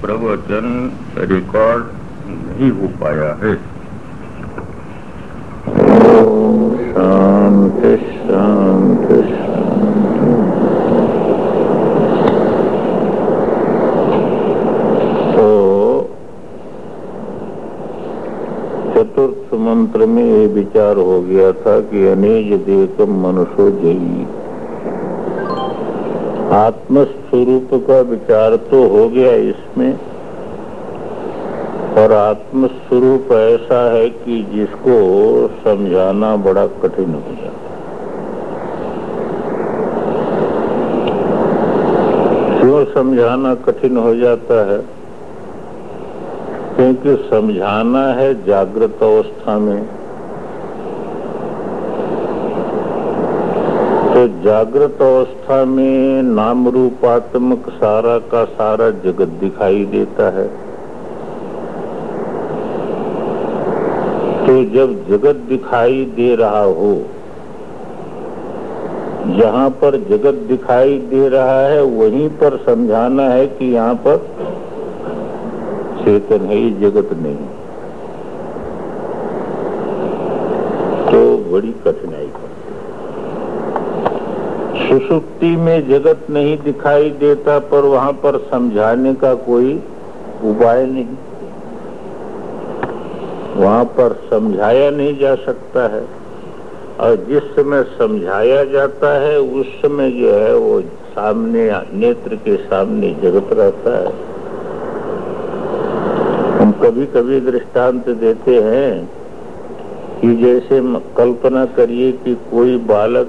प्रवचन रिकॉर्ड नहीं हो पाया है। शांति शांति तो चतुर्थ मंत्र में ये विचार हो गया था कि अनेज देकम मनुष्य जयी। आत्मस्वरूप का विचार तो हो गया इसमें और आत्मस्वरूप ऐसा है कि जिसको समझाना बड़ा कठिन हो जाता क्यों समझाना कठिन हो जाता है, क्योंकि समझाना है जागृत अवस्था में तो जागृत अवस्था में नाम रूपात्मक सारा का सारा जगत दिखाई देता है। तो जब जगत दिखाई दे रहा हो, जहाँ पर जगत दिखाई दे रहा है, वहीं पर समझाना है कि यहाँ पर चेतन है, ये जगत नहीं। तो बड़ी कठिनाई सुसुप्ति में जगत नहीं दिखाई देता, पर वहाँ पर समझाने का कोई उपाय नहीं। वहाँ पर समझाया नहीं जा सकता है। और जिस समय समझाया जाता है, उस समय जो है वो सामने, नेत्र के सामने जगत रहता है। हम कभी कभी दृष्टांत देते हैं कि जैसे कल्पना करिए कि कोई बालक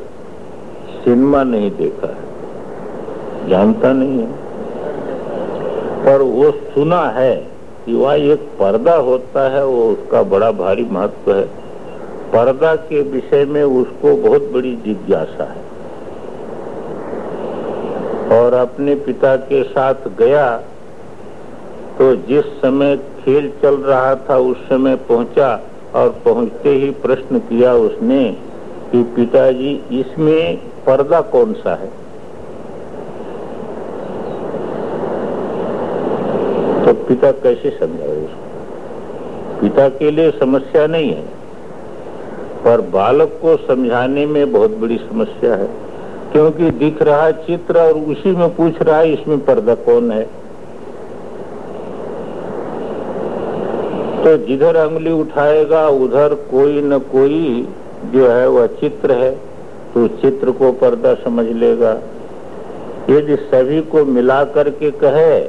सिनेमा नहीं देखा है। जानता नहीं है। पर वो सुना है। कि एक पर्दा होता है, वो उसका बड़ा भारी महत्व है। पर्दा के विषय में उसको बहुत बड़ी जिज्ञासा है। और अपने पिता के साथ गया तो जिस समय खेल चल रहा था, उस समय पहुँचा और पहुँचते ही प्रश्न किया उसने कि पिताजी, इसमें पर्दा कौन सा है तो पिता कैसे समझाए उसको? पिता के लिए समस्या नहीं है, पर बालक को समझाने में बहुत बड़ी समस्या है, क्योंकि दिख रहा चित्र और उसी में पूछ रहा है, इसमें पर्दा कौन है? तो जिधर अंगुली उठाएगा, उधर कोई न कोई जो है, वह चित्र है तो चित्र को पर्दा समझ लेगा। यदि सभी को मिला करके कहे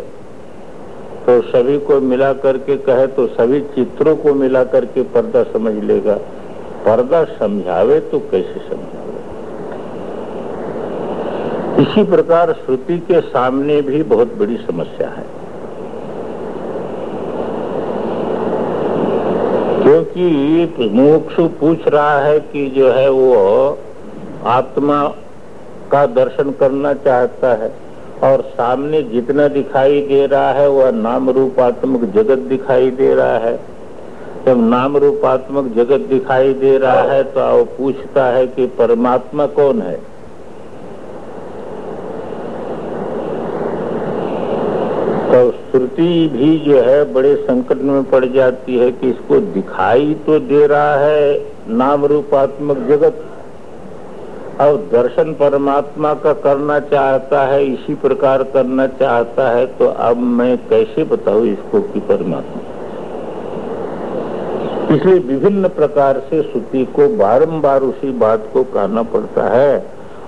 तो सभी को मिला करके कहे तो सभी चित्रों को मिला करके पर्दा समझ लेगा। पर्दा समझावे तो कैसे समझावे? इसी प्रकार श्रुति के सामने भी बहुत बड़ी समस्या है। क्योंकि मुमुक्षु पूछ रहा है कि जो है वो आत्मा का दर्शन करना चाहता है। और सामने जितना दिखाई दे रहा है, वह नाम रूपात्मक जगत दिखाई दे रहा है। जब नाम रूपात्मक जगत दिखाई दे रहा है तो वो पूछता है कि परमात्मा कौन है? तो श्रुति भी जो है, बड़े संकट में पड़ जाती है कि इसको दिखाई तो दे रहा है नाम रूपात्मक जगत। और दर्शन परमात्मा का करना चाहता है, इसी प्रकार करना चाहता है तो अब मैं कैसे बताऊँ इसको कि परमात्मा? इसलिए विभिन्न प्रकार से श्रुति को बारंबार उसी बात को कहना पड़ता है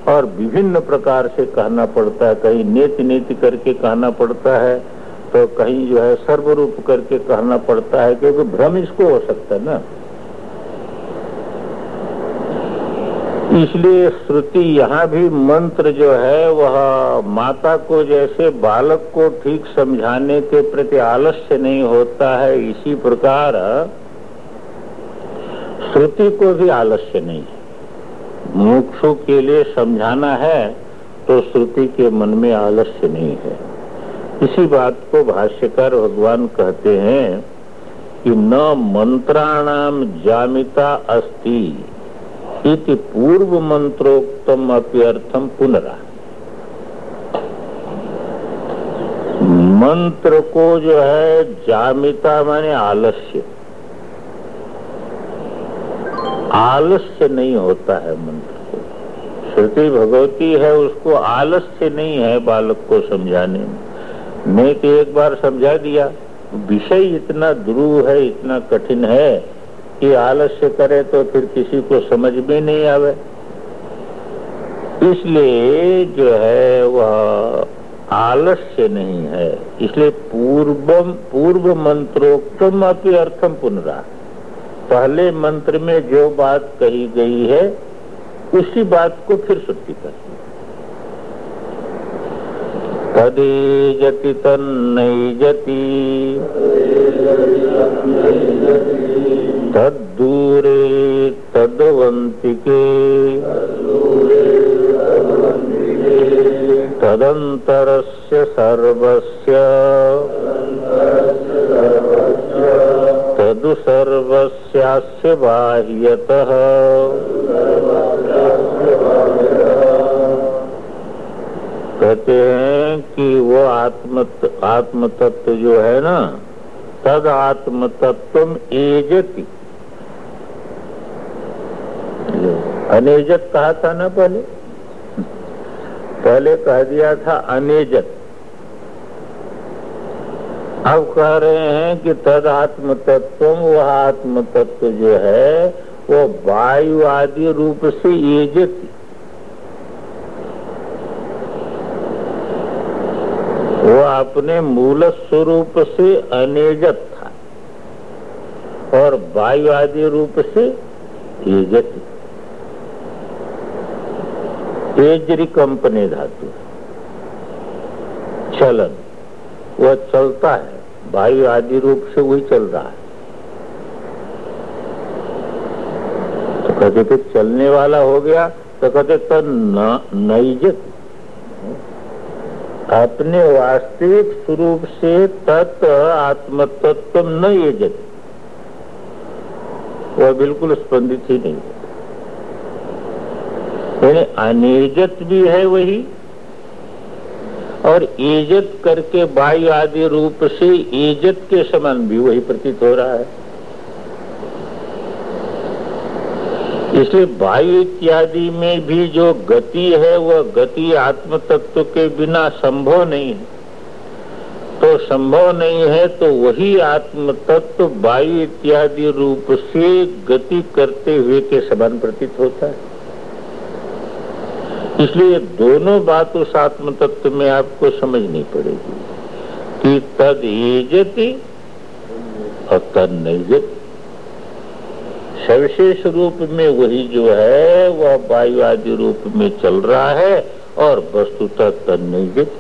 और विभिन्न प्रकार से कहना पड़ता है। कहीं नेत नेति करके कहना पड़ता है तो कहीं जो है सर्वरूप करके कहना पड़ता है, क्योंकि भ्रम इसको हो सकता है ना। इसलिए श्रुति यहाँ भी मंत्र जो है, वह माता को जैसे बालक को ठीक समझाने के प्रति आलस्य नहीं होता है, इसी प्रकार श्रुति को भी आलस्य नहीं है। मुक्षु के लिए समझाना है तो श्रुति के मन में आलस्य नहीं है। इसी बात को भाष्यकार भगवान कहते हैं कि न मंत्राणाम जामिता अस्ति। इति पूर्व मंत्रोक्तम अप्यर्थम पुनरा। मंत्र को जो है, जामिता माने आलस्य। आलस्य नहीं होता है मंत्र को श्रुति भगवती है, उसको आलस्य नहीं है बालक को समझाने में। मैं तो एक बार समझा दिया, विषय इतना ध्रुव है, इतना कठिन है कि आलस्य करे तो फिर किसी को समझ में नहीं आवे। इसलिए जो है वह आलस्य नहीं है। इसलिए पूर्वम, पूर्व मंत्रोक्तम अपनी अर्थम पुनरा। पहले मंत्र में जो बात कही गई है, उसी बात को फिर शुद्धि कर तदेजति तन्नैजति। तद्दूरे तद्वन्तिके तदन्तरस्य सर्वस्य। तदु सर्वस्यास्य बाह्यतः। कहते हैं कि वो आत्म आत्म तत्व जो है ना तद आत्म तत्व एजति। अनेजत कहा था ना पहले? पहले कह दिया था अनेजत। अब कह रहे हैं कि तद आत्म तत्व वह आत्म तत्व जो है, वो वायु आदि रूप से एजती। वो अपने मूल स्वरूप से अनेजत था और वायु आदि रूप से एजत। तेजरी कंपनी धातु चलन, वह चलता है, वायु आदि रूप से वही चल रहा है। तो कहते फिर चलने वाला हो गया तो कहते तो नईजत अपने वास्तविक स्वरूप से तत् आत्म तत्व न ये वह बिल्कुल स्पंदित ही नहीं अनिर्जत भी है वही। और इज़्ज़त करके वायु आदि रूप से इज़्ज़त के समान भी वही प्रतीत हो रहा है। इसलिए वायु इत्यादि में भी जो गति है, वह गति आत्म तत्व के बिना संभव नहीं है। तो संभव नहीं है तो वही आत्म तत्व वायु इत्यादि रूप से गति करते हुए के समान प्रतीत होता है। इसलिए दोनों बात उस आत्म तत्व में आपको समझनी पड़ेगी कि तद एजति और तद नहीं जती सविशेष रूप में वही जो है, वह वायु आदि रूप में चल रहा है और वस्तुतः तन्निजित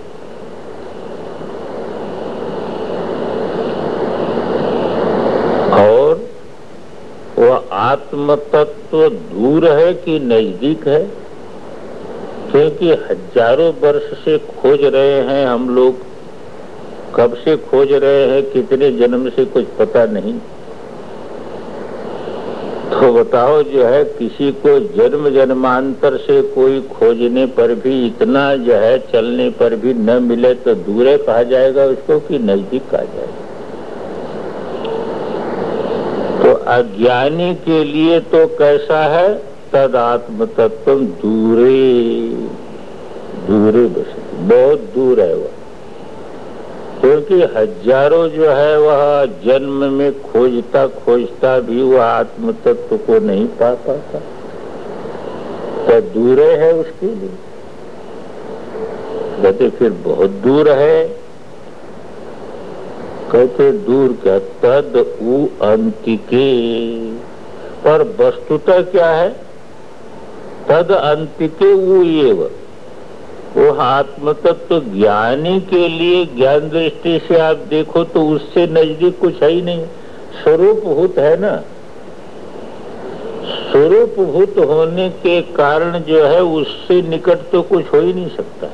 और वह आत्म तत्व दूर है कि नज़दीक है? क्योंकि हज़ारों वर्ष से खोज रहे हैं हम लोग। कब से खोज रहे हैं, कितने जन्म से कुछ पता नहीं। तो बताओ जो है, किसी को जन्म जन्मांतर से कोई खोजने पर भी, इतना जो है चलने पर भी न मिले तो दूर कहा जाएगा उसको कि नज़दीक कहा जाएगा। तो अज्ञानी के लिए तो कैसा है? तद आत्म तत्व दूरे दूरे बस बहुत दूर है वह। क्योंकि हज़ारों जो है वह जन्म में खोजता खोजता भी वह आत्म तत्व को नहीं पा पाता। तो दूर है उसके लिए? कहते फिर बहुत दूर है। कहते दूर क्या? तद उ अंतिके। पर वस्तुता क्या है? तद अंतिके एवं वो आत्म तत्व तो ज्ञानी के लिए ज्ञान दृष्टि से आप देखो तो उससे नज़दीक कुछ है ही नहीं। स्वरूप भूत है ना? स्वरूप भूत होने के कारण जो है उससे निकट तो कुछ हो ही नहीं सकता।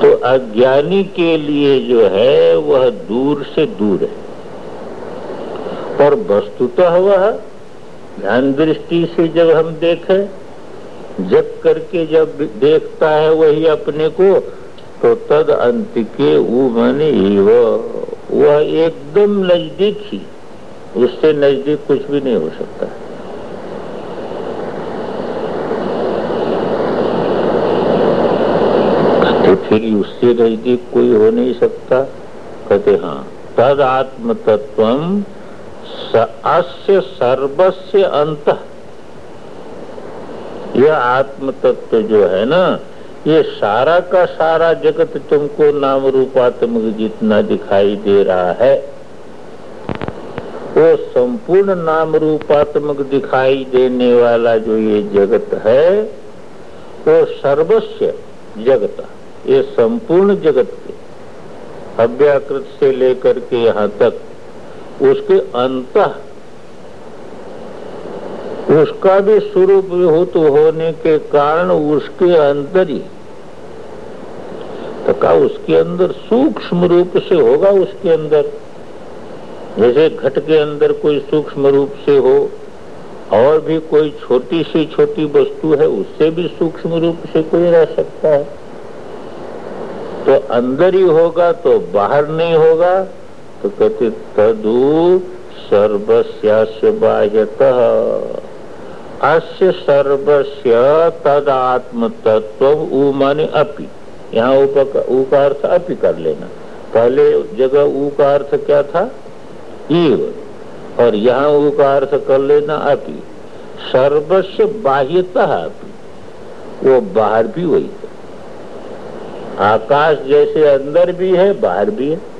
तो अज्ञानी के लिए जो है वह दूर से दूर है। और वस्तुतः वह ध्यान दृष्टि से जब हम देखें जग करके जब देखता है वही अपने को तो तद अंत के मनी वह एकदम नज़दीक ही, उससे नज़दीक कुछ भी नहीं हो सकता। तो फिर उससे नज़दीक कोई हो नहीं सकता। कहते हाँ तद आत्म तत्व अस्य सर्वस्य अंत यह आत्म तत्व जो है ना, ये सारा का सारा जगत तुमको नाम रूपात्मक जितना दिखाई दे रहा है, वो संपूर्ण नाम रूपात्मक दिखाई देने वाला जो ये जगत है, वो सर्वस्व जगत, ये संपूर्ण जगत के अव्याकृत से लेकर के यहाँ तक उसके अंत उसका भी स्वरूप विभूत होने के कारण उसके अंदर ही। तो उसके अंदर सूक्ष्म रूप से होगा उसके अंदर। जैसे घट के अंदर कोई सूक्ष्म रूप से हो, और भी कोई छोटी सी छोटी वस्तु है, उससे भी सूक्ष्म रूप से कोई रह सकता है। तो अंदर ही होगा तो बाहर नहीं होगा तो कहते, तदु सर्वस्यास्य बाह्यतः। अस्य सर्वस्य तद आत्म तत्व उ अपि। यहाँ ऊ का अर्थ अपि कर लेना। पहले जगह ऊ का अर्थ क्या था? ईव। और यहाँ ऊ का अर्थ कर लेना अपि। सर्वस्व बाह्यता अपि। वो बाहर भी वही है। आकाश जैसे अंदर भी है, बाहर भी है।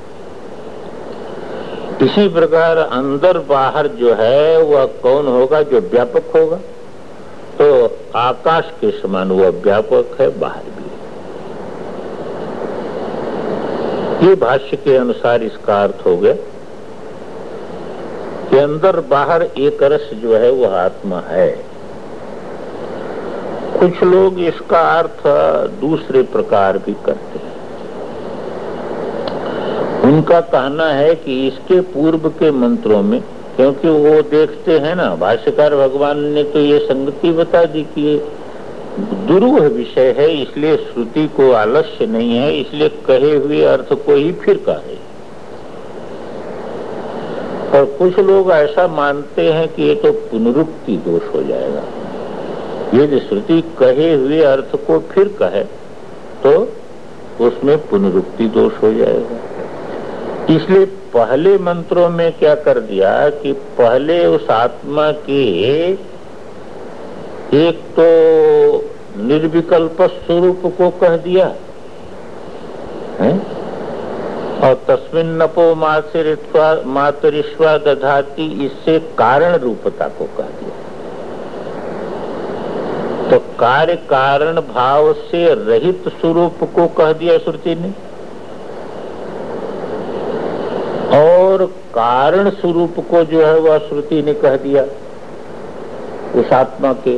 इसी प्रकार अंदर बाहर जो है, वह कौन होगा? जो व्यापक होगा। तो आकाश के समान वह व्यापक है, बाहर भी ये भाष्य के अनुसार इसका अर्थ हो गया कि अंदर बाहर एक रस जो है, वह आत्मा है। कुछ लोग इसका अर्थ दूसरे प्रकार भी करते हैं। उनका कहना है कि इसके पूर्व के मंत्रों में, क्योंकि वो देखते हैं ना, भाष्यकार भगवान ने तो ये संगति बता दी कि ये दुरूह विषय है, इसलिए श्रुति को आलस्य नहीं है, इसलिए कहे हुए अर्थ को ही फिर कहे और कुछ लोग ऐसा मानते हैं कि ये तो पुनरुक्ति दोष हो जाएगा। यदि श्रुति कहे हुए अर्थ को फिर कहे तो उसमें पुनरुक्ति दोष हो जाएगा। इसलिए पहले मंत्रों में क्या कर दिया कि पहले उस आत्मा के एक तो निर्विकल्प स्वरूप को कह दिया, है? और तस्मिन नपो मातरिश्वा दधाती, इससे कारण रूपता को कह दिया। तो कार्य कारण भाव से रहित स्वरूप को कह दिया श्रुति ने। और कारण स्वरूप को जो है वह श्रुति ने कह दिया। उस आत्मा के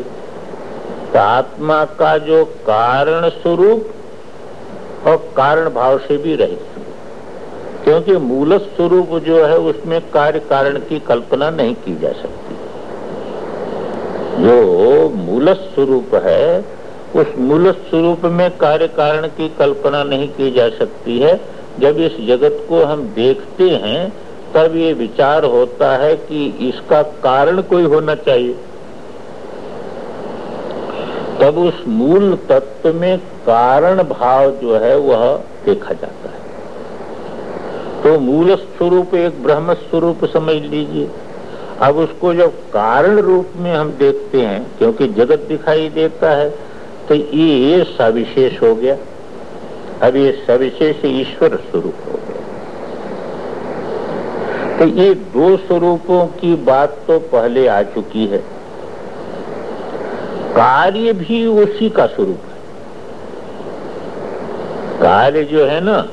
तो आत्मा का जो कारण स्वरूप और कारण भाव से भी रहे क्योंकि मूल स्वरूप जो है उसमें कार्य कारण की कल्पना नहीं की जा सकती। जो मूल स्वरूप है, उस मूल स्वरूप में कार्य कारण की कल्पना नहीं की जा सकती है। जब इस जगत को हम देखते हैं, तब ये विचार होता है कि इसका कारण कोई होना चाहिए। तब उस मूल तत्व में कारण भाव जो है, वह देखा जाता है। तो मूल स्वरूप एक ब्रह्म स्वरूप समझ लीजिए। अब उसको जब कारण रूप में हम देखते हैं, क्योंकि जगत दिखाई देता है तो ये सविशेष हो गया। अब ये सविशेष ईश्वर स्वरूप हो गए। तो ये दो स्वरूपों की बात तो पहले आ चुकी है। कार्य भी उसी का स्वरूप है। कार्य जो है ना,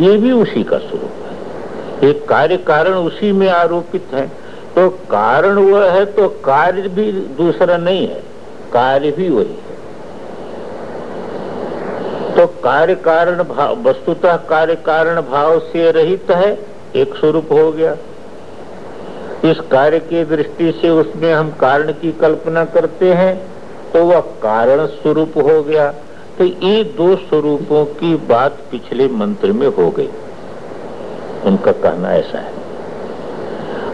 ये भी उसी का स्वरूप है। एक कार्य कारण उसी में आरोपित है। तो कारण वह है तो कार्य भी दूसरा नहीं है। कार्य भी वही है। तो कार्य कारण भाव, वस्तुतः कार्य कारण भाव से रहित है, एक स्वरूप हो गया। इस कार्य की दृष्टि से उसमें हम कारण की कल्पना करते हैं तो वह कारण स्वरूप हो गया। तो ये दो स्वरूपों की बात पिछले मंत्र में हो गई। उनका कहना ऐसा है।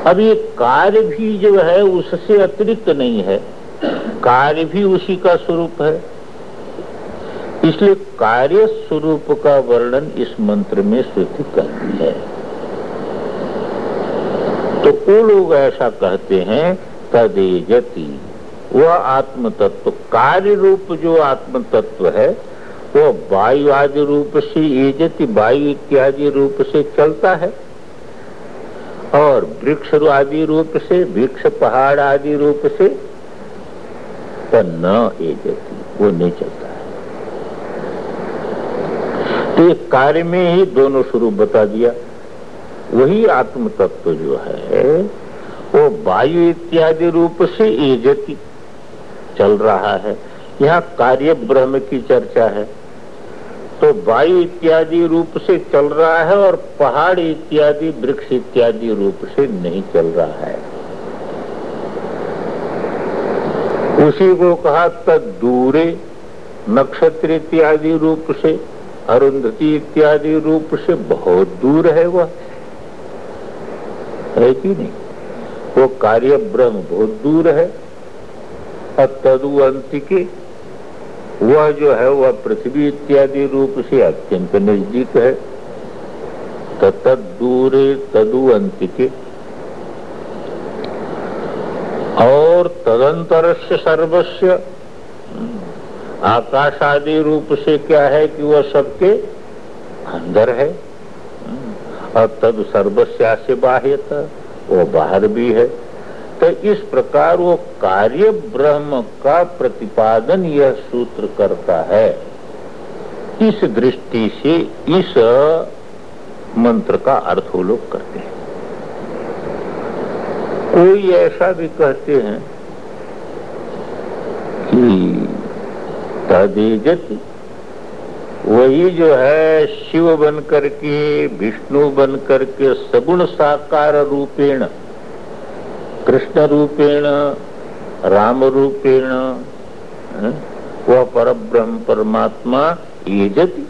अब ये कार्य भी जो है, उससे अतिरिक्त नहीं है। कार्य भी उसी का स्वरूप है। इसलिए कार्य स्वरूप का वर्णन इस मंत्र में श्रुति करती है। तो वो लोग ऐसा कहते हैं, तदेजती। वह आत्म तत्व कार्य रूप जो आत्म तत्व है वह वायु आदि रूप से एजति, वायु इत्यादि रूप से चलता है। और वृक्ष आदि रूप से, वृक्ष पहाड़ आदि रूप से न एजति, वो नहीं चलता। एक कार्य में ही दोनों स्वरूप बता दिया। वही आत्म तत्व जो है, वो वायु इत्यादि रूप से एजती चल रहा है। यहाँ कार्य ब्रह्म की चर्चा है। तो वायु इत्यादि रूप से चल रहा है और पहाड़ इत्यादि, वृक्ष इत्यादि रूप से नहीं चल रहा है। उसी को कहा तद दूरे नक्षत्र इत्यादि रूप से अरुंधति इत्यादि रूप से बहुत दूर है वह। है कि नहीं? वो कार्य ब्रह्म बहुत दूर है। और तदु अंतिके वह जो है, वह पृथ्वी इत्यादि रूप से अत्यंत नज़दीक है। तद दूरे तदु अंतिके और तदंतर सर्वस्व आकाश आदि रूप से क्या है कि वह सबके अंदर है? और तद सर्वस्या से बाह्य वो बाहर भी है। तो इस प्रकार वो कार्य ब्रह्म का प्रतिपादन यह सूत्र करता है। इस दृष्टि से इस मंत्र का अर्थ लोग करते हैं। कोई ऐसा भी कहते हैं कि तदेजति वही जो है शिव बन करके विष्णु बन करके सगुण साकार रूपेण, कृष्ण रूपेण, राम रूपेण वह पर ब्रह्म परमात्मा येजति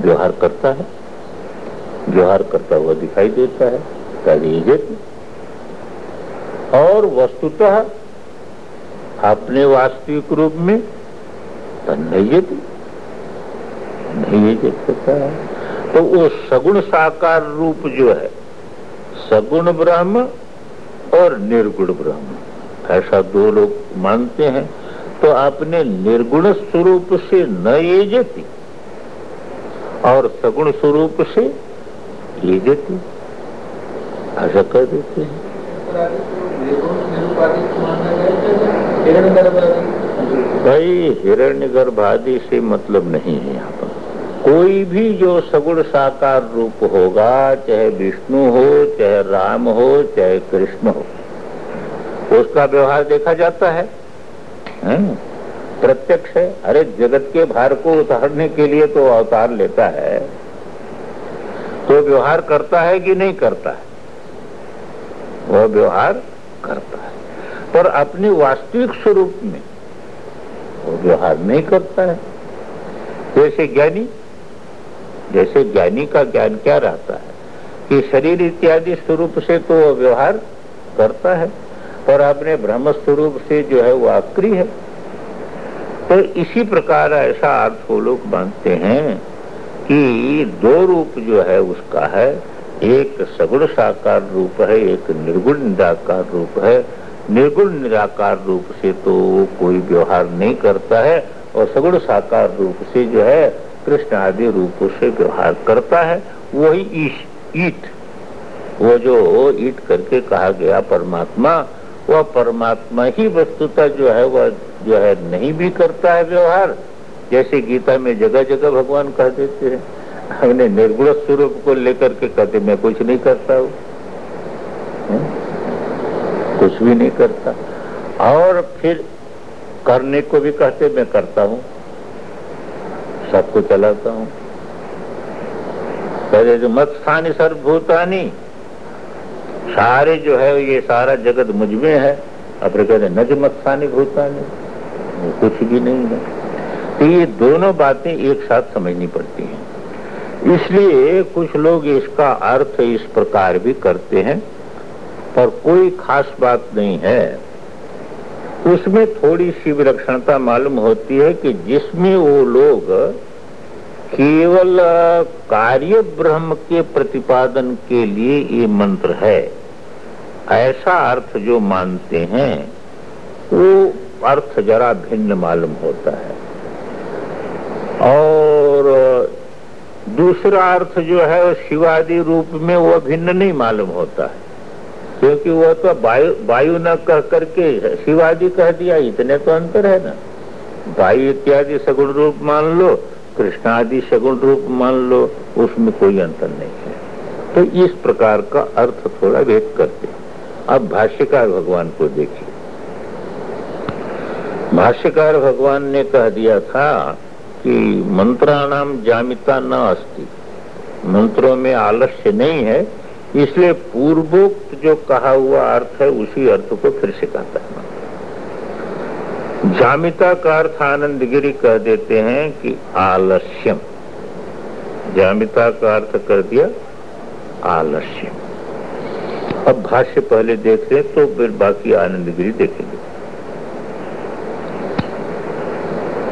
व्यवहार करता है। व्यवहार करता हुआ दिखाई देता है तदेजति और वस्तुतः अपने वास्तविक रूप में तन्नयति। नहीं देख है तो वो सगुण साकार रूप जो है, सगुण ब्रह्म और निर्गुण ब्रह्म, ऐसा दो लोग मानते हैं तो आपने निर्गुण स्वरूप से न येजती और सगुण स्वरूप से देती ऐसा कर देते हैं। भाई हिरण्य गर्भादि से मतलब नहीं है यहाँ पर। कोई भी जो सगुण साकार रूप होगा चाहे विष्णु हो चाहे राम हो चाहे कृष्ण हो उसका व्यवहार देखा जाता है, है? प्रत्यक्ष है। अरे जगत के भार को उतारने के लिए तो अवतार लेता है। तो व्यवहार करता है कि नहीं करता है? वह व्यवहार करता है। पर अपने वास्तविक स्वरूप में व्यवहार नहीं करता है। जैसे ज्ञानी जैसे ज्ञानी का ज्ञान क्या रहता है? कि शरीर इत्यादि स्वरूप से तो वो व्यवहार करता है, और अपने ब्रह्म स्वरूप से जो है वो आक्री है। तो इसी प्रकार ऐसा अर्थ वो लोग मानते हैं कि दो रूप जो है उसका है। एक सगुण साकार रूप है, एक निर्गुण निराकार रूप है निर्गुण, निराकार रूप से तो कोई व्यवहार नहीं करता है और सगुण साकार रूप से जो है, कृष्ण आदि रूपों से व्यवहार करता है। वही ईश, ईट। वो जो ईट करके कहा गया परमात्मा, वह परमात्मा ही वस्तुता जो है, वह जो है नहीं भी करता है व्यवहार। जैसे गीता में जगह जगह भगवान कह देते हैं, हमने निर्गुण स्वरूप को लेकर के कहते, मैं कुछ नहीं करता हूँ। कुछ भी नहीं करता। और फिर करने को भी कहते, मैं करता हूँ। सबको चलाता हूँ। पहले जो मत स्थानी सर्वभूतानी, सारे जो है, ये सारा जगत मुझमें है। अब कहते नज मत स्थानी भूतानी कुछ भी नहीं है। तो ये दोनों बातें एक साथ समझनी पड़ती हैं। इसलिए कुछ लोग इसका अर्थ इस प्रकार भी करते हैं। पर कोई खास बात नहीं है। उसमें थोड़ी सी विलक्षणता मालूम होती है कि जिसमें वो लोग केवल कार्य ब्रह्म के प्रतिपादन के लिए ये मंत्र है। ऐसा अर्थ जो मानते हैं, वो अर्थ जरा भिन्न मालूम होता है। और दूसरा अर्थ जो है, शिवादि रूप में वो भिन्न नहीं मालूम होता है। क्योंकि वह तो वायु वायु न कह करके शिवादि कह दिया, इतने तो अंतर है ना। वायु इत्यादि सगुण रूप मान लो कृष्ण आदि सगुण रूप मान लो, उसमें कोई अंतर नहीं है। तो इस प्रकार का अर्थ थोड़ा भेद करते अब भाष्यकार भगवान को देखिए। भाष्यकार भगवान ने कह दिया था कि मंत्राणाम जामिता न अस्ति। मंत्रों में आलस्य नहीं है इसलिए पूर्वोक्त जो कहा हुआ अर्थ है, उसी अर्थ को फिर से कहता है। जामिता का अर्थ आनंद गिरी कह देते हैं कि आलस्यम। जामिता का अर्थ कर दिया, आलस्यम। अब भाष्य पहले देख रहे तो फिर बाकी आनंद गिरी देखेंगे।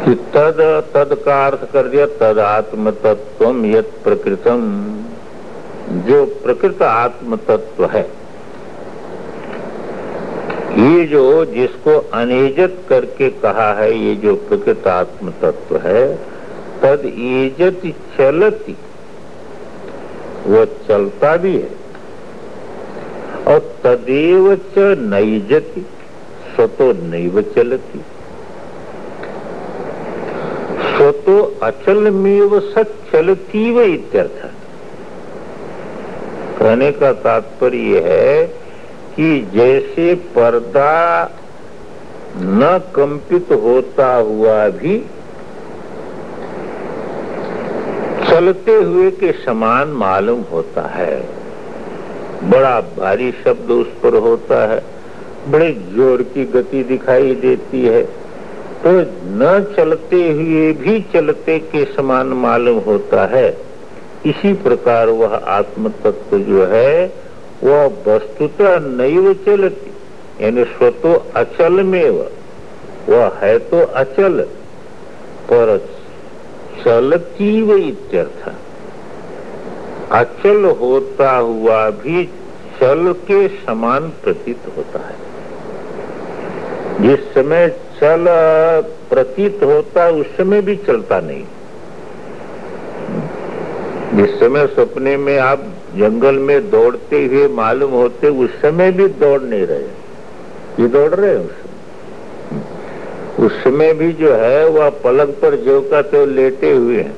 कि तद तद का अर्थ कर दिया तद आत्म तत्व यत प्रकृतम जो प्रकृत आत्म तत्व है, ये जो जिसको अनेजत करके कहा है, ये जो प्रकृत आत्म तत्व है, तद एजत चलती। वो चलता भी है, और तदेव च नैजति, स्वतो नैव चलती। स्वतो अचल में व सचलती व इत्यर्थ। कहने का तात्पर्य है कि जैसे पर्दा न कंपित होता हुआ भी चलते हुए के समान मालूम होता है। बड़ा भारी शब्द उस पर होता है। बड़े ज़ोर की गति दिखाई देती है। तो न चलते हुए भी चलते के समान मालूम होता है। इसी प्रकार वह आत्म तत्व जो है, वह वस्तुतः नहीं चलती। यानी स्वतो अचल में वह है तो अचल। पर चलती व इत्यर्थ। अचल होता हुआ भी चल के समान प्रतीत होता है। जिस समय चल प्रतीत होता, उस समय भी चलता नहीं। जिस समय सपने में आप जंगल में दौड़ते हुए मालूम होते, उस समय भी दौड़ नहीं रहे। ये दौड़ रहे समय। उस समय भी जो है, वह पलंग पर जो का तो लेटे हुए हैं।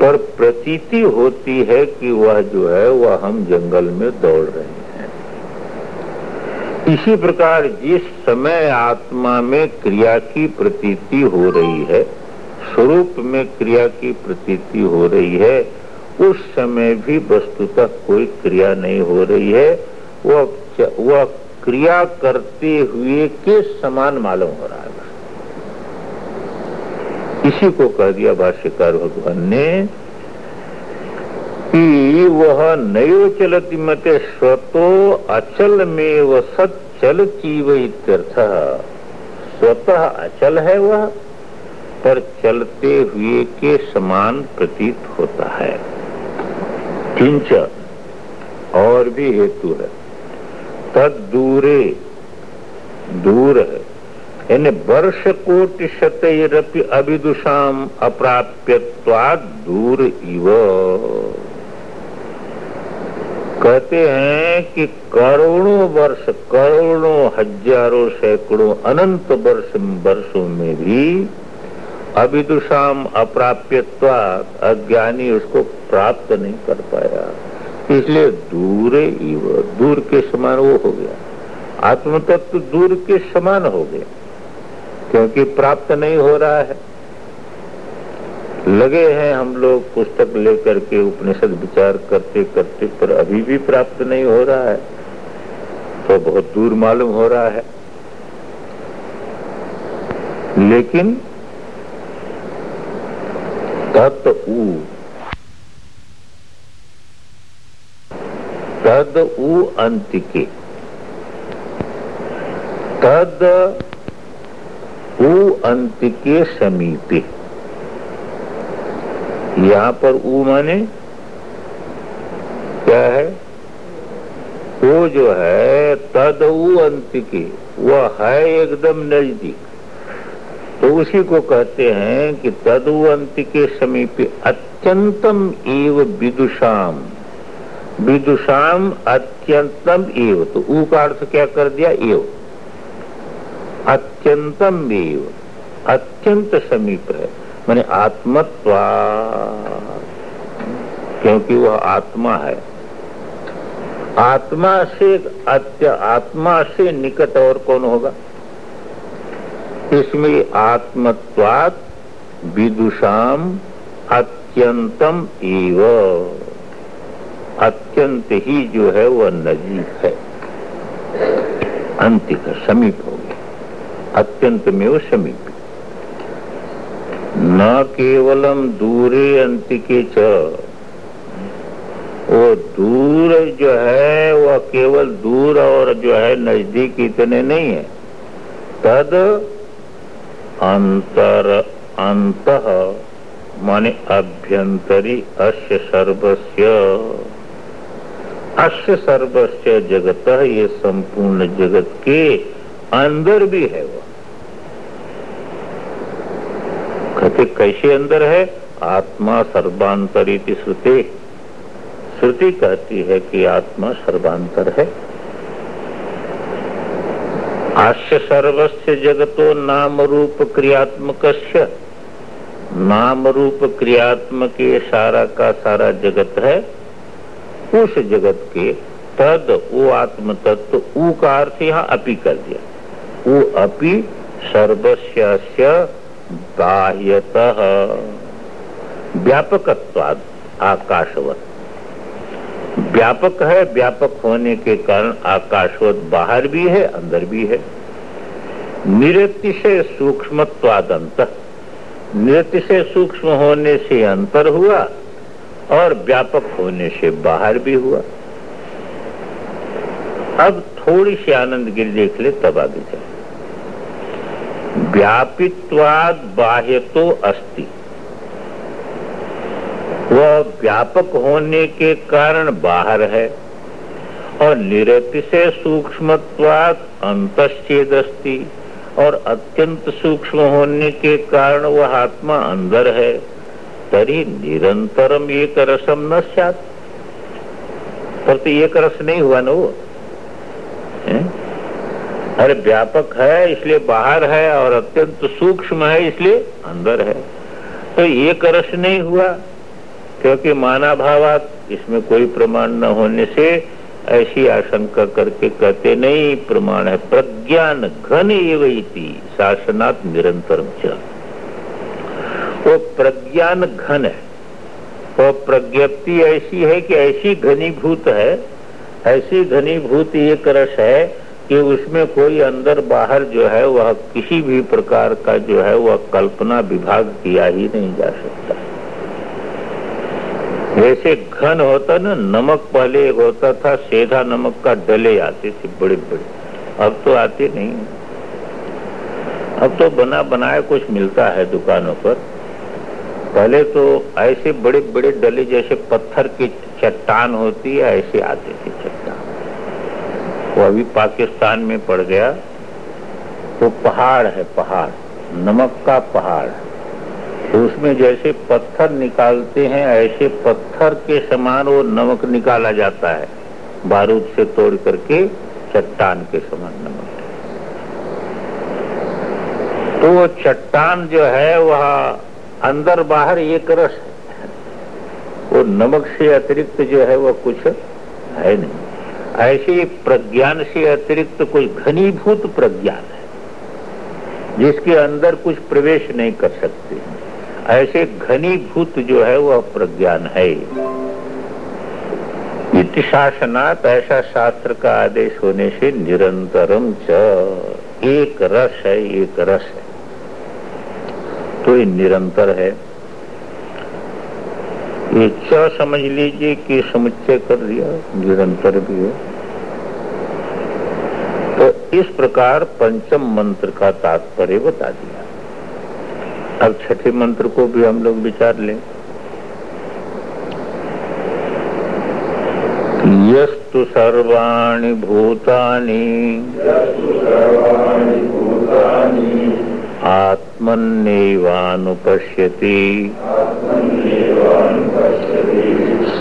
पर प्रतीति होती है कि वह जो है, वह हम जंगल में दौड़ रहे हैं। इसी प्रकार जिस समय आत्मा में क्रिया की प्रतीति हो रही है स्वरूप में क्रिया की प्रतीति हो रही है, उस समय भी वस्तुतः कोई क्रिया नहीं हो रही है। वह वह क्रिया करते हुए के समान मालूम हो रहा है? इसी को कह दिया भाष्यकार भगवान ने कि वह नयो चलती मते स्वतो अचल में वह सचल चीव इत्यर्थ स्वतः अचल है वह पर चलते हुए के समान प्रतीत होता है। किंच और भी हेतु है। तद दूरे, दूर है। यानी वर्ष कोटि शतरपि अभिदुषाम अप्राप्यवाद दूर इव। कहते हैं कि करोड़ों वर्ष, करोड़ों हज़ारों सैकड़ों अनंत वर्ष, वर्षों में भी अभिदुषाम अप्राप्यत्वा अज्ञानी उसको प्राप्त नहीं कर पाया। इसलिए दूर दूर के समान वो हो गया। आत्म तत्व दूर के समान हो गया। क्योंकि प्राप्त नहीं हो रहा है। लगे हैं हम लोग पुस्तक लेकर के, उपनिषद विचार करते करते, पर अभी भी प्राप्त नहीं हो रहा है। तो बहुत दूर मालूम हो रहा है। लेकिन तत् ऊ। तद उ अंतिके। तद उ अंतिके समीपे। यहाँ पर उ माने क्या है? वो जो है तद उ अंतिके, वह है एकदम नज़दीक। तो उसी को कहते हैं कि तदु के समीप अत्यंतम एव विदुषाम। विदुषाम अत्यंतम एव। तो ऊ का अर्थ क्या कर दिया? एव। अत्यंतम एव। अत्यंत समीप है। मैंने आत्मत्वा। क्योंकि वह आत्मा है। आत्मा से आत्मा से निकट और कौन होगा? इसमें आत्मत्वात विदुषाम अत्यंतम एव। अत्यंत ही जो है वह नजीक है। अंतिक समीप हो गया। अत्यंत में वो समीप न केवलम दूरे अंतिके च, वो दूर जो है, वह केवल दूर और जो है नज़दीक इतने नहीं है। तद अंतर अंत माने अभ्यंतरी अश्य सर्वस्य। अश्य सर्वस्व जगत, ये संपूर्ण जगत के अंदर भी है वह कहते कैसे अंदर है? आत्मा सर्वांतरित श्रुति। श्रुति कहती है कि आत्मा सर्वांतर है। आश्य सर्वस्व जगतो नाम रूप क्रियात्मक नाम रूप क्रियात्मक सारा का सारा जगत है। उस जगत के तद वो आत्म तत्व ऊ का अर्थ यहाँ अपी कर दिया। वो अपि सर्वस्व बाह्यत। व्यापकत्वाद आकाशवत। व्यापक है, व्यापक होने के कारण आकाशवत बाहर भी है, अंदर भी है। निरतिशय सूक्ष्मत्वादंत। निरतिशय सूक्ष्म होने से अंतर हुआ और व्यापक होने से बाहर भी हुआ। अब थोड़ी सी आनंद गिर देख ले, तब आगे चले। व्यापित्वाद बाह्य तो अस्ति। वह व्यापक होने के कारण बाहर है और निरतिशय अंतच्छेद अस्ति और अत्यंत सूक्ष्म होने के कारण वह आत्मा अंदर है, तरी निरंतरम एक रसम न पर तो एक रस नहीं हुआ ना वो? अरे व्यापक है, इसलिए बाहर है और अत्यंत सूक्ष्म है, इसलिए अंदर है। तो एक रस नहीं हुआ। क्योंकि माना भावात इसमें कोई प्रमाण न होने से ऐसी आशंका करके कहते नहीं, प्रमाण है प्रज्ञान घन एवं शासनात् निरंतर वो प्रज्ञान घन है। वो प्रज्ञप्ति ऐसी है कि ऐसी घनीभूत है, ऐसी घनीभूत एक रस है कि उसमें कोई अंदर बाहर जो है, वह किसी भी प्रकार का जो है, वह कल्पना विभाग किया ही नहीं जा सकता। जैसे घन होता ना, नमक पहले एक होता था, सेधा नमक का डले आते थे, बड़े बड़े। अब तो आते नहीं। अब तो बना, बनाया कुछ मिलता है दुकानों पर। पहले तो ऐसे बड़े बड़े डले जैसे पत्थर की चट्टान होती है, ऐसे आते थे चट्टान। वो अभी पाकिस्तान में पड़ गया। तो पहाड़ है, पहाड़। नमक का पहाड़। तो उसमें जैसे पत्थर निकालते हैं, ऐसे पत्थर के समान वो नमक निकाला जाता है। बारूद से तोड़ करके चट्टान के समान नमक। तो वो चट्टान जो है, वह अंदर बाहर एक रस वो नमक से अतिरिक्त जो है, वह कुछ है नहीं। ऐसे प्रज्ञान से अतिरिक्त कोई घनीभूत प्रज्ञान है, जिसके अंदर कुछ प्रवेश नहीं कर सकते। ऐसे घनीभूत जो है वह प्रज्ञान है। शासनात ऐसा शास्त्र का आदेश होने से निरंतरम च एक रस है, एक रस है। तो ये निरंतर है। ये च समझ लीजिए कि समुच्चय कर दिया, निरंतर भी है। तो इस प्रकार पंचम मंत्र का तात्पर्य बता दिया। अब छठे मंत्र को भी हम लोग विचार लें। यस्तु सर्वाणि भूतानि। आत्मन्नेवानुपश्यति।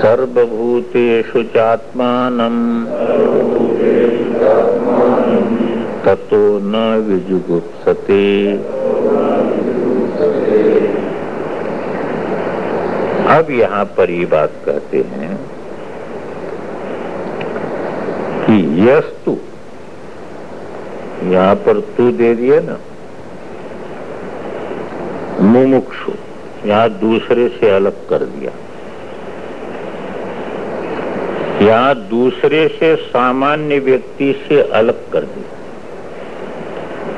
सर्वभूतेषु चात्मानम्। ततो न विजुगुप्सते। अब यहाँ पर ये बात कहते हैं कि यस्तु, यहाँ पर तू दे दिया ना, मुमुक्षु, यहाँ दूसरे से अलग कर दिया। यहाँ दूसरे से सामान्य व्यक्ति से अलग कर दिया।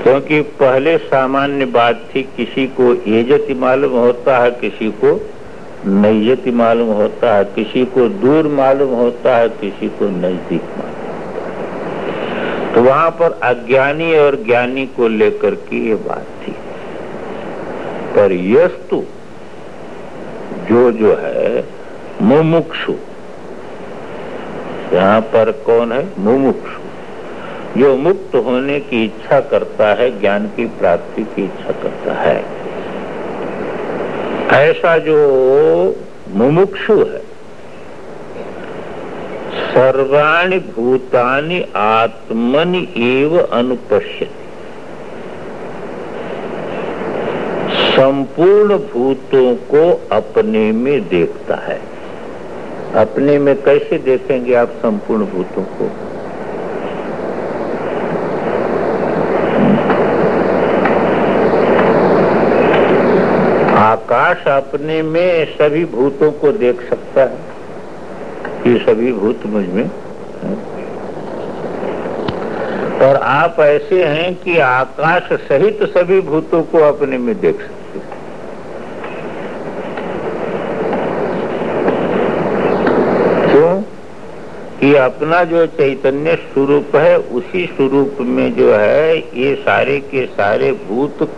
क्योंकि पहले सामान्य बात थी, किसी को एजति मालूम होता है, किसी को नैयति मालूम होता है, किसी को दूर मालूम होता है, किसी को नज़दीक मालूम तो वहाँ पर अज्ञानी और ज्ञानी को लेकर के ये बात थी। पर यस्तु, जो जो है, मुमुक्षु। यहाँ पर कौन है? मुमुक्षु। जो मुक्त होने की इच्छा करता है, ज्ञान की प्राप्ति की इच्छा करता है। ऐसा जो मुमुक्षु है, सर्वाणी भूतानि आत्मनि एव अनुपश्यति। संपूर्ण भूतों को अपने में देखता है। अपने में कैसे देखेंगे आप संपूर्ण भूतों को? आकाश अपने में सभी भूतों को देख सकता है। कि सभी भूत मुझमें और आप ऐसे हैं कि आकाश सहित सभी भूतों को अपने में देख सकते क्यों? कि अपना जो चैतन्य स्वरूप है, उसी स्वरूप में जो है, ये सारे के सारे भूत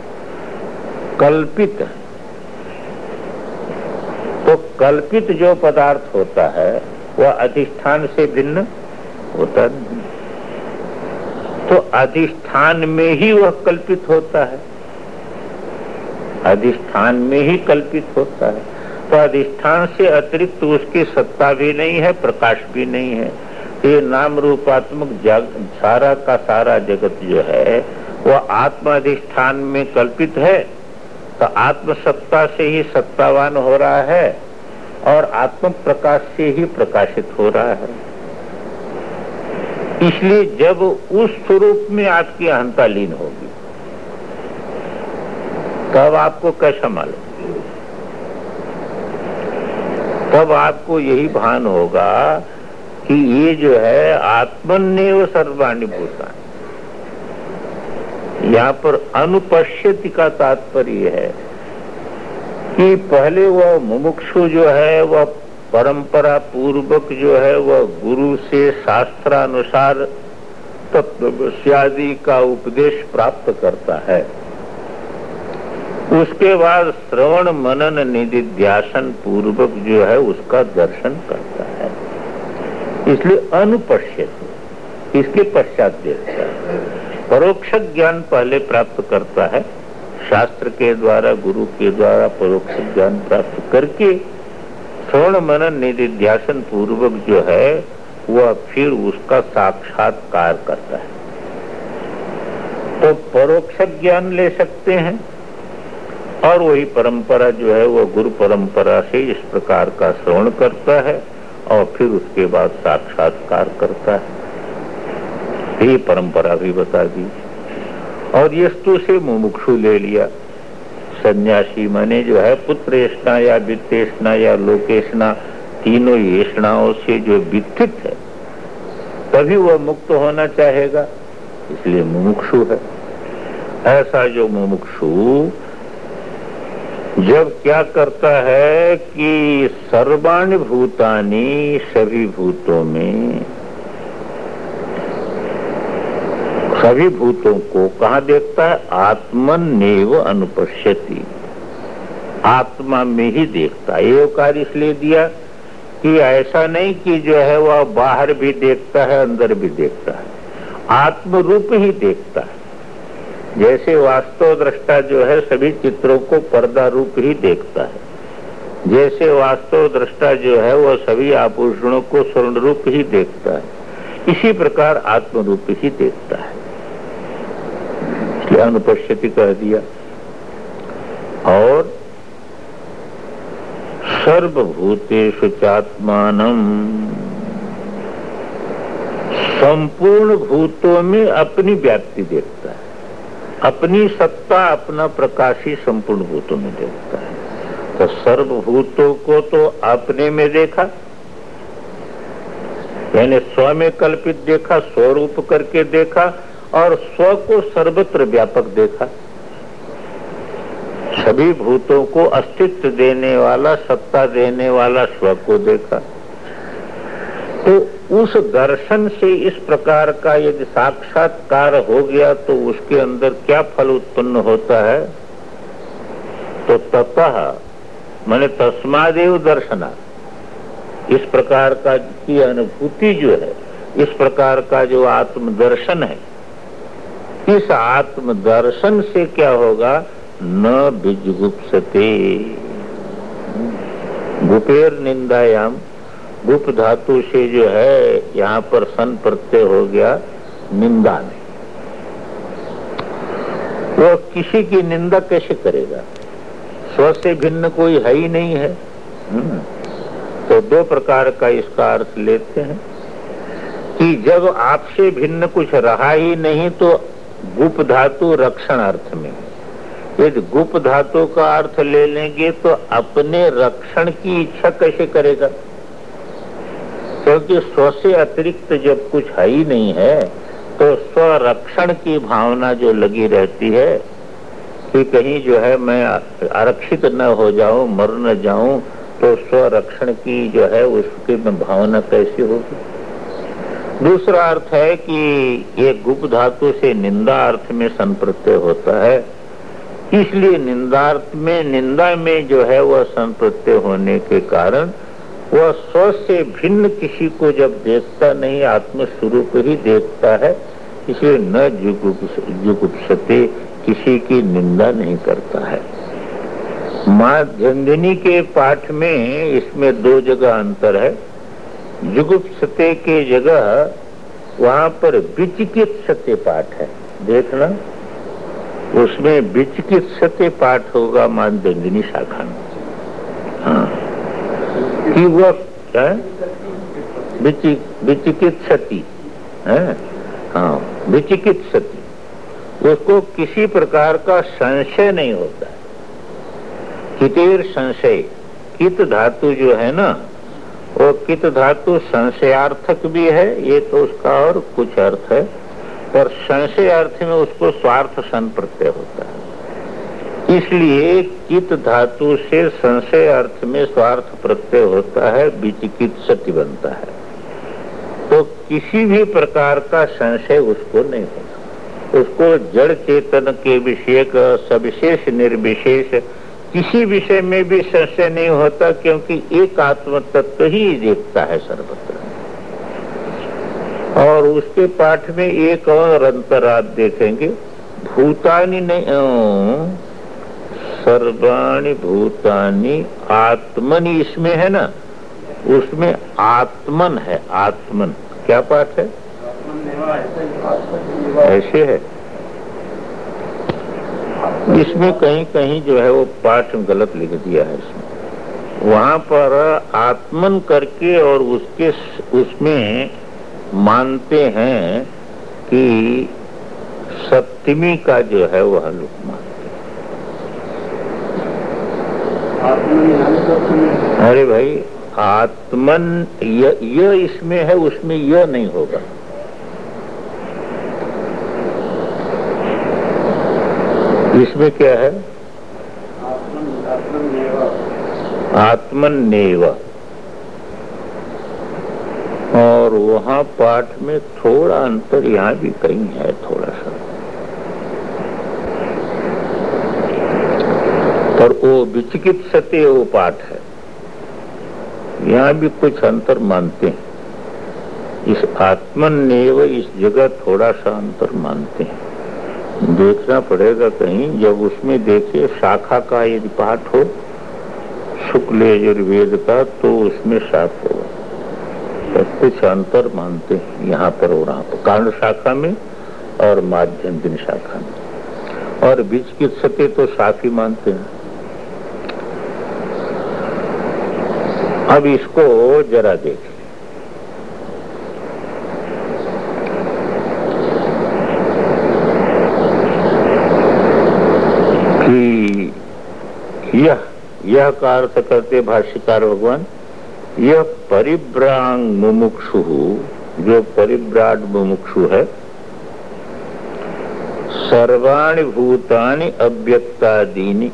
कल्पित है। कल्पित जो पदार्थ होता है, वह अधिष्ठान से भिन्न होता तो अधिष्ठान में ही वह कल्पित होता है। अधिष्ठान में ही कल्पित होता है। तो अधिष्ठान से अतिरिक्त तो उसकी सत्ता भी नहीं है, प्रकाश भी नहीं है। ये नाम रूपात्मक जग, सारा का सारा जगत जो है, वह आत्म अधिष्ठान में कल्पित है। तो आत्म सत्ता से ही सत्तावान हो रहा है। और आत्म प्रकाश से ही प्रकाशित हो रहा है। इसलिए जब उस स्वरूप में आपकी अहंता लीन होगी, तब आपको कैसा मालूम? तब आपको यही भान होगा कि ये जो है आत्मनिव सर्वाणी भूता यहाँ पर अनुपश्यति का तात्पर्य है। कि पहले वह मुमुक्षु जो है, वह परंपरा पूर्वक जो है, वह गुरु से शास्त्रानुसार तत्वस्यादि का उपदेश प्राप्त करता है। उसके बाद श्रवण मनन निधि ध्यान पूर्वक जो है, उसका दर्शन करता है। इसलिए अनुपश्यत, इसके पश्चात देखता है। परोक्ष ज्ञान पहले प्राप्त करता है शास्त्र के द्वारा, गुरु के द्वारा परोक्ष ज्ञान प्राप्त करके श्रवण मनन निधिध्यासन पूर्वक जो है, वह फिर उसका साक्षात्कार करता है। तो परोक्ष ज्ञान ले सकते हैं, और वही परंपरा जो है, वह गुरु परंपरा से इस प्रकार का श्रवण करता है, और फिर उसके बाद साक्षात्कार करता है। ये परंपरा भी बता दी और यस्तु से मुमुक्षु ले लिया। सन्यासी मने जो है, पुत्रेष्णा या वित्तेषणा या लोकेशना तीनों येषणाओं से जो वित्थित है, तभी वह मुक्त होना चाहेगा। इसलिए मुमुक्षु है। ऐसा जो मुमुक्षु जब क्या करता है कि सर्वाणी भूतानी सभी भूतों में सभी भूतों को कहा देखता है? आत्मन नेव अनुपश्यति। आत्मा में ही देखता है। ये कार्य इसलिए दिया कि ऐसा नहीं कि जो है वह बाहर भी देखता है, अंदर भी देखता है। आत्म रूप ही देखता है। जैसे वास्तव दृष्टा जो है सभी चित्रों को पर्दा रूप ही देखता है। जैसे वास्तव दृष्टा जो है वह सभी आभूषणों को स्वर्ण रूप ही देखता है। इसी प्रकार आत्म रूप ही देखता है। अनुपस्थिति कह दिया। और सर्वभूतेषु चात्मान संपूर्ण भूतों में अपनी व्याप्ति देखता है। अपनी सत्ता, अपना प्रकाशी संपूर्ण भूतों में देखता है। तो सर्वभूतों को तो अपने में देखा, यानी स्व में कल्पित देखा, स्वरूप करके देखा और स्व को सर्वत्र व्यापक देखा। सभी भूतों को अस्तित्व देने वाला, सत्ता देने वाला स्व को देखा। तो उस दर्शन से इस प्रकार का यदि साक्षात्कार हो गया तो उसके अंदर क्या फल उत्पन्न होता है? तो ततः, मैंने तस्मादेव दर्शना। इस प्रकार का की अनुभूति जो है, इस प्रकार का जो आत्मदर्शन है इस आत्मदर्शन से क्या होगा? न बीजगुप्सते। गुपेर निंदायाम। गुप धातु से जो है, यहाँ पर सन प्रत्यय हो गया, निंदा में वो किसी की निंदा कैसे करेगा? स्व से भिन्न कोई है ही नहीं है। हम्म। तो दो प्रकार का इसका अर्थ लेते हैं कि जब आपसे भिन्न कुछ रहा ही नहीं तो गुप धातु रक्षण अर्थ में यदि गुप धातु का अर्थ ले लेंगे तो अपने रक्षण की इच्छा कैसे करेगा? क्योंकि स्व से अतिरिक्त जब कुछ है ही नहीं है तो स्वरक्षण की भावना जो लगी रहती है कि कहीं जो है मैं आरक्षित न हो जाऊँ, मर न जाऊँ तो स्वरक्षण की जो है उसकी भावना कैसी होगी? दूसरा अर्थ है कि ये गुप धातु से निंदा अर्थ में संप्रत्यय होता है। इसलिए निंदार्थ में, निंदा में जो है वह संप्रत्यय होने के कारण वह स्व से भिन्न किसी को जब देखता नहीं आत्म स्वरूप ही देखता है, इसलिए न जुगुप्सते किसी की निंदा नहीं करता है। माँ झंझनी के पाठ में इसमें दो जगह अंतर है। जुगुप्सते के जगह वहाँ पर विचिकित सत्य पाठ है। देखना, उसमें विचिकित सत्य पाठ होगा माँ झंझनी शाखा में। हाँ। वह विचिकित्सती है? हाँ विचिकित सती। उसको किसी प्रकार का संशय नहीं होता। कितेर संशय, कित धातु जो है ना वो कित धातु संशयार्थक भी है, ये तो उसका और कुछ अर्थ है। पर संशय अर्थ में उसको स्वार्थ सन प्रत्यय होता है। इसलिए कित धातु से संशय अर्थ में स्वार्थ प्रत्यय होता है विचिकित्सति बनता है। तो किसी भी प्रकार का संशय उसको नहीं होता। उसको जड़ चेतन के विषय सविशेष निर्विशेष किसी विषय में भी संशय नहीं होता क्योंकि एक आत्म तत्व ही देखता है सर्वत्र। और उसके पाठ में एक और अंतरात देखेंगे भूतानी नहीं सर्वाणी भूतानी आत्मन इसमें है ना? उसमें आत्मन है आत्मन। क्या पाठ है? ऐसे है। इसमें कहीं कहीं जो है वो पाठ गलत लिख दिया है इसमें। वहाँ पर आत्मन करके और उसके उसमें मानते हैं कि सप्तमी का जो है वह लुक मान अरे भाई आत्मन य इसमें है उसमें यह नहीं होगा। इसमें क्या है? आत्मनेव। और वहाँ पाठ में थोड़ा अंतर यहाँ भी कहीं है, थोड़ा सा। और वो विचिकित्सते वो पाठ है। यहाँ भी कुछ अंतर मानते हैं। इस आत्मनिव इस जगह थोड़ा सा अंतर मानते हैं। देखना पड़ेगा कहीं, जब उसमें देखे शाखा का यदि पाठ हो, शुक्ल यजुर्वेद का तो उसमें साफ़ होगा तो कुछ अंतर मानते हैं, यहाँ पर और वहाँ पर। कांड शाखा में और माध्यम दिन शाखा में। और बीच की सत्य तो साफ़ ही मानते हैं। अब इसको जरा देख। कि यह यह का अर्थ करते भाष्यकार भगवान, यह परिभ्रांग मुमुक्षु, जो परिभ्राट मुमुक्षु है, सर्वाणी भूतानि अव्यक्तादीनी।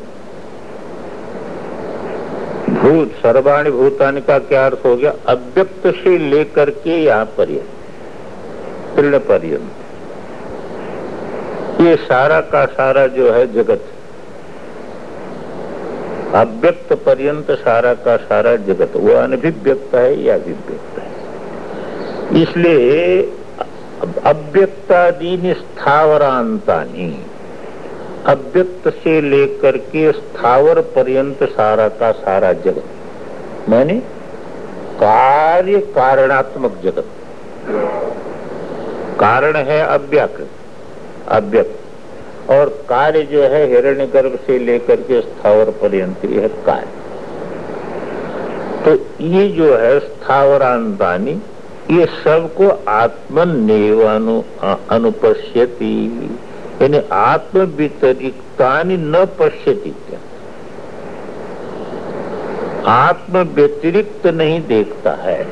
भूत, सर्वाणी भूतानि का क्या अर्थ हो गया? अव्यक्त से लेकर के यहाँ पर्यंत, तृण पर्यंत। ये सारा का सारा जो है जगत। अव्यक्त पर्यंत सारा का सारा जगत। वो अनभिव्यक्त है या अभिव्यक्त है? इसलिए अव्यक्तादीन स्थावरांतानी अव्यक्त से लेकर के स्थावर पर्यंत सारा का सारा जगत। माने कार्य कारणात्मक जगत। कारण है अव्यक्त। अव्यक्त। और कार्य जो है हिरण्य गर्भ से लेकर के स्थावर पर्यंत यह कार्य। तो ये जो है स्थावरांतानी, ये सबको आत्मनिर्वाणु अनुपश्यति। यानी आत्म व्यतिरिक्ता न पश्यती आत्म व्यतिरिक्त नहीं देखता है।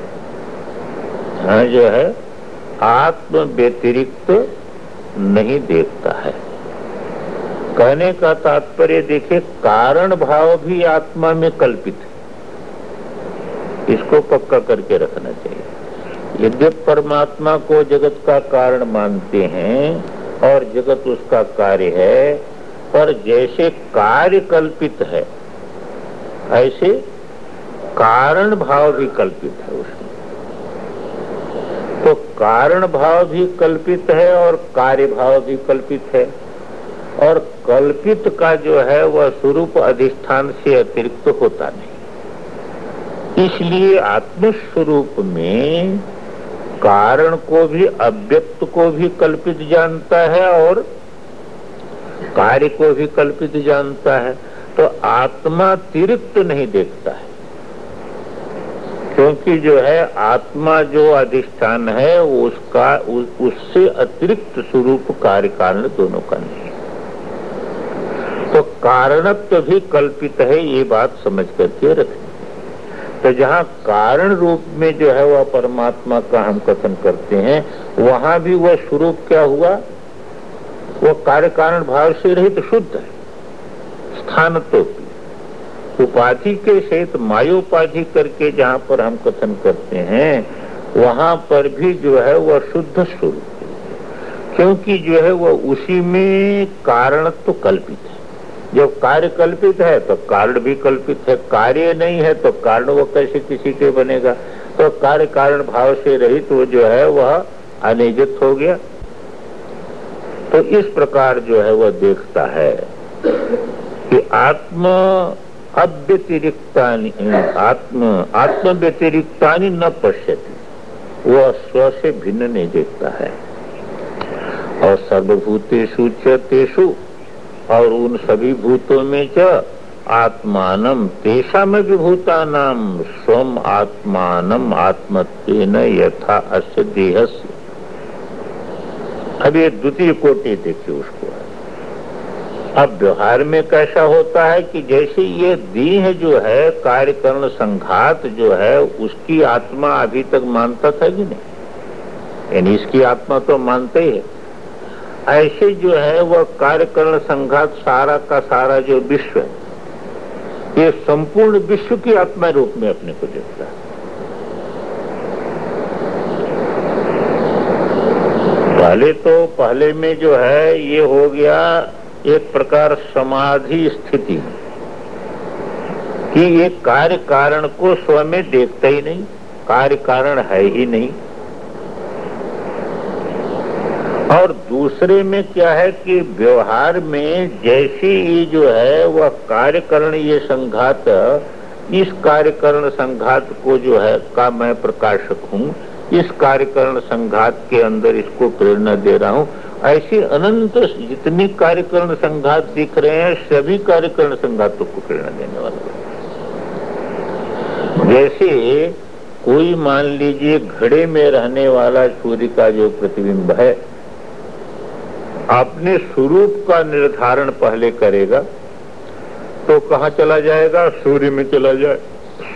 हाँ जो है आत्म व्यतिरिक्त नहीं देखता है। कहने का तात्पर्य देखे कारण भाव भी आत्मा में कल्पित है। इसको पक्का करके रखना चाहिए। यद्य परमात्मा को जगत का कारण मानते हैं और जगत उसका कार्य है, पर जैसे कार्य कल्पित है, ऐसे कारण भाव भी कल्पित है उसमें। तो कारण भाव भी कल्पित है और कार्य भाव भी कल्पित है। और कल्पित का जो है वह स्वरूप अधिष्ठान से अतिरिक्त होता नहीं। इसलिए आत्मस्वरूप में कारण को भी अव्यक्त को भी कल्पित जानता है और कार्य को भी कल्पित जानता है तो आत्मा तिरिक्त नहीं देखता है। क्योंकि जो है आत्मा जो अधिष्ठान है उसका उस, उससे अतिरिक्त स्वरूप कार्य कारण दोनों का नहीं। तो कारणत्व भी कल्पित है, ये बात समझ करके रखनी तो जहाँ कारण रूप में जो है वह परमात्मा का हम कथन करते हैं, वहाँ भी वह स्वरूप क्या हुआ? वह कार्य कारण भाव से रहित तो शुद्ध है स्थान तो उपाधि के सहित मायोपाधि करके जहाँ पर हम कथन करते हैं, वहाँ पर भी जो है वह शुद्ध स्वरूप क्योंकि जो है वह उसी में कारण तो कल्पित है। जब कार्य कल्पित है तो कारण भी कल्पित है, कार्य नहीं है तो कारण वो कैसे किसी के बनेगा? तो कार्य कारण भाव से रहित वो जो है, वह अनिजित हो गया। तो इस प्रकार जो है, वह देखता है कि आत्म अव्यतिरिक्ता आत्म आत्म व्यतिरिक्ता न पश्यति। वह स्व से भिन्न नहीं देखता है। और सर्वभूतेषु चेषु और उन सभी भूतों में च आत्मान तेषा में विभूता नाम स्वम आत्मान आत्मत्व यथा अस्य देह अब ये द्वितीय कोटि देखिए उसको। अब व्यवहार में कैसा होता है कि जैसे ये देह जो है, कार्यकरण संघात जो है, उसकी आत्मा अभी तक मानता था कि नहीं? यानी इसकी आत्मा तो मानते ही है। ऐसे जो है वह कार्यकरण संघात सारा का सारा जो विश्व है, ये संपूर्ण विश्व की आत्मा रूप में अपने को देखता है। पहले तो पहले में जो है, ये हो गया एक प्रकार समाधि स्थिति। कि ये कार्य कारण को स्वयं देखता ही नहीं, कार्य कारण है ही नहीं। और दूसरे में क्या है कि व्यवहार में जैसे ये जो है वह कार्यकरण ये संघात, इस कार्यकरण संघात को जो है, का मैं प्रकाशक हूँ, इस कार्यकरण संघात के अंदर इसको प्रेरणा दे रहा हूँ। ऐसे अनंत जितनी कार्यकरण संघात दिख रहे हैं, सभी कार्यकरण संघातों को प्रेरणा देने वाला जैसे कोई मान लीजिए घड़े में रहने वाला सूर्य का जो प्रतिबिंब है अपने स्वरूप का निर्धारण पहले करेगा तो कहा चला जाएगा? सूर्य में चला जाए।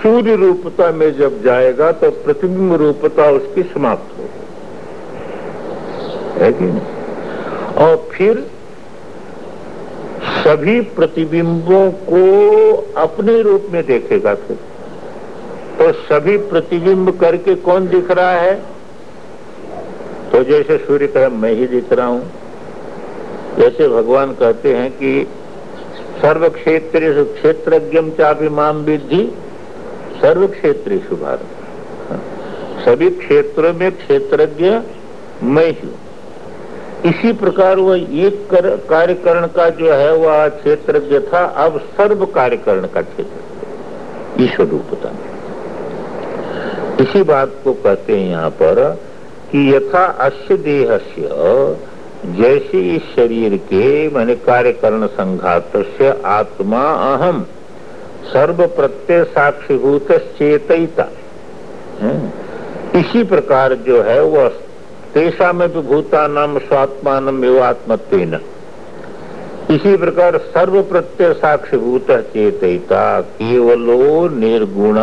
सूर्य रूपता में जब जाएगा तो प्रतिबिंब रूपता उसकी समाप्त हो है कि नहीं? और फिर सभी प्रतिबिंबों को अपने रूप में देखेगा फिर। तो सभी प्रतिबिंब करके कौन दिख रहा है? तो जैसे सूर्य कह, मैं ही दिख रहा हूँ। जैसे भगवान कहते हैं कि सर्व क्षेत्र क्षेत्रज्ञम चापी माम विधि सर्व क्षेत्र भारत। सभी क्षेत्रों में क्षेत्रज्ञ मैं हूँ। इसी प्रकार वह एक कर, कार्यकरण का जो है वह क्षेत्रज्ञ था अब सर्व कार्यकरण का क्षेत्र ईश्वर रूपता इसी बात को कहते हैं यहाँ पर कि यथा अश्य देह जैसे इस शरीर के मान कार्यकरण संघात से आत्मा अहम सर्व प्रत्यय साक्षीभूत चेतता इसी प्रकार जो है वह तेषा में भूता नाम स्वात्मान एवात्मत्व इसी प्रकार सर्व प्रत्यय साक्षीभूत चेतता केवलो निर्गुण